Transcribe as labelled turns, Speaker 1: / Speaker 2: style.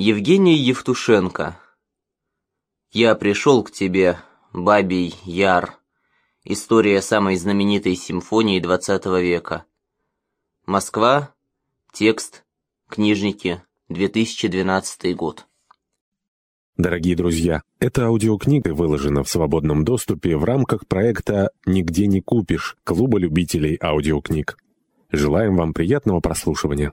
Speaker 1: Евгений Евтушенко. Я пришел к тебе, Бабий Яр. История самой знаменитой симфонии XX века. Москва. Текст. Книжники. 2012 год.
Speaker 2: Дорогие друзья, эта аудиокнига выложена в свободном доступе в рамках проекта «Нигде не купишь» Клуба любителей аудиокниг. Желаем вам приятного прослушивания.